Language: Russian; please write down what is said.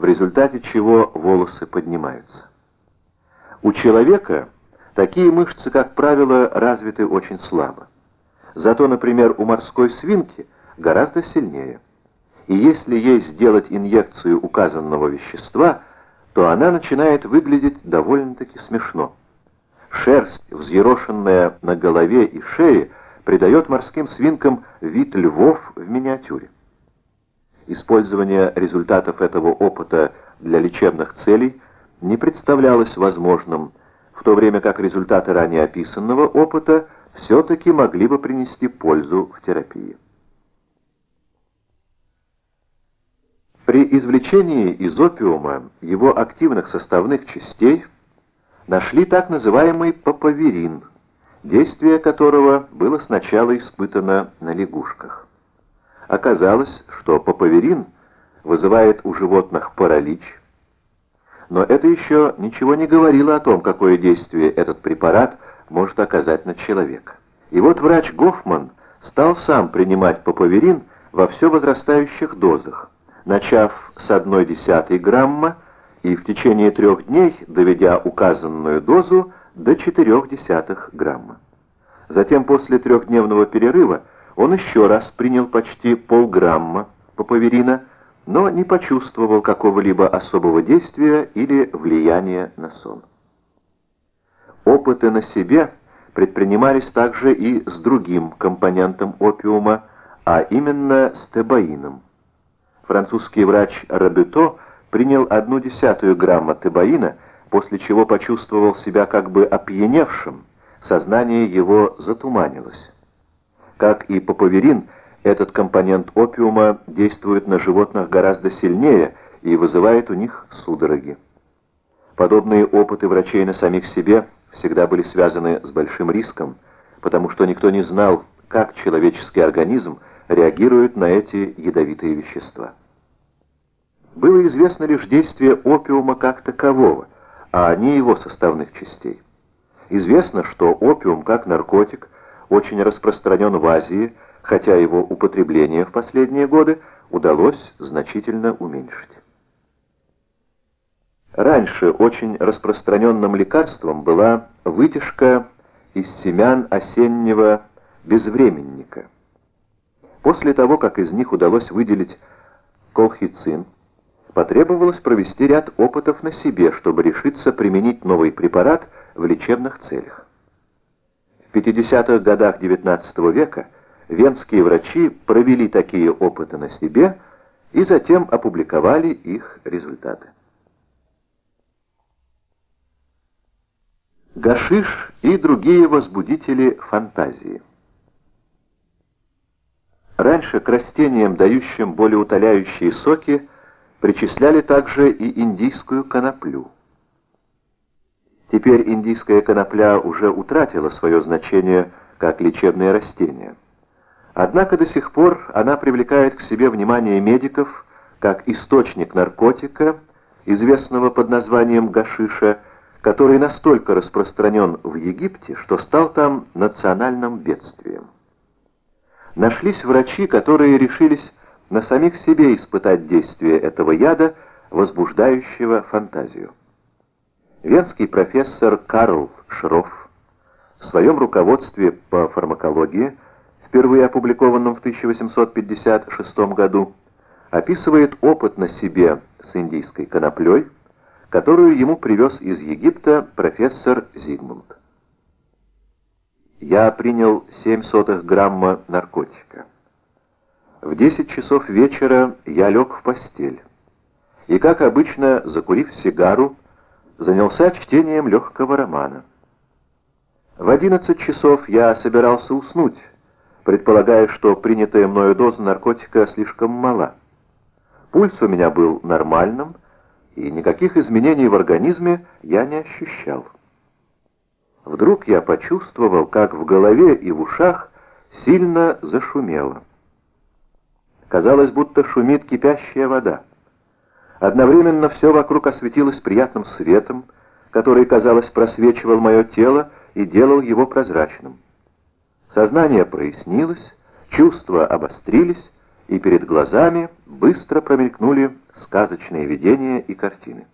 в результате чего волосы поднимаются. У человека такие мышцы, как правило, развиты очень слабо. Зато, например, у морской свинки гораздо сильнее. И если ей сделать инъекцию указанного вещества, то она начинает выглядеть довольно-таки смешно. Шерсть, взъерошенная на голове и шее, придает морским свинкам вид львов в миниатюре. Использование результатов этого опыта для лечебных целей не представлялось возможным, в то время как результаты ранее описанного опыта все-таки могли бы принести пользу в терапии. При извлечении из опиума его активных составных частей нашли так называемый папаверин, действие которого было сначала испытано на лягушках. Оказалось, что папаверин вызывает у животных паралич, но это еще ничего не говорило о том, какое действие этот препарат может оказать на человека. И вот врач Гофман стал сам принимать папаверин во все возрастающих дозах, начав с 1,1 грамма и в течение трех дней доведя указанную дозу до 0,4 грамма. Затем после трехдневного перерыва он еще раз принял почти полграмма папаверина, но не почувствовал какого-либо особого действия или влияния на сон. Опыты на себе предпринимались также и с другим компонентом опиума, а именно с тебаином. Французский врач Рабюто принял одну десятую грамма тебаина, после чего почувствовал себя как бы опьяневшим, сознание его затуманилось. Как и папаверин, этот компонент опиума действует на животных гораздо сильнее и вызывает у них судороги. Подобные опыты врачей на самих себе всегда были связаны с большим риском, потому что никто не знал, как человеческий организм реагирует на эти ядовитые вещества. Было известно лишь действие опиума как такового, а не его составных частей. Известно, что опиум как наркотик очень распространен в Азии, хотя его употребление в последние годы удалось значительно уменьшить. Раньше очень распространенным лекарством была вытяжка из семян осеннего безвременника. После того, как из них удалось выделить колхицин, потребовалось провести ряд опытов на себе, чтобы решиться применить новый препарат в лечебных целях. В 50-х годах XIX века венские врачи провели такие опыты на себе и затем опубликовали их результаты. Гашиш и другие возбудители фантазии. Раньше к растениям, дающим болеутоляющие соки, причисляли также и индийскую коноплю. Теперь индийская конопля уже утратила свое значение как лечебное растение. Однако до сих пор она привлекает к себе внимание медиков как источник наркотика, известного под названием гашиша, который настолько распространен в Египте, что стал там национальным бедствием. Нашлись врачи, которые решились на самих себе испытать действие этого яда, возбуждающего фантазию. Венский профессор Карл Шрофф в своем руководстве по фармакологии, впервые опубликованном в 1856 году, описывает опыт на себе с индийской коноплей, которую ему привез из Египта профессор Зигмунд. Я принял 7 сотых грамма наркотика. В 10 часов вечера я лег в постель. И, как обычно, закурив сигару, занялся чтением легкого романа. В 11 часов я собирался уснуть, предполагая, что принятая мною доза наркотика слишком мала. Пульс у меня был нормальным, и никаких изменений в организме я не ощущал. Вдруг я почувствовал, как в голове и в ушах сильно зашумело. Казалось, будто шумит кипящая вода. Одновременно все вокруг осветилось приятным светом, который, казалось, просвечивал мое тело и делал его прозрачным. Сознание прояснилось, чувства обострились, и перед глазами быстро промелькнули сказочные видения и картины.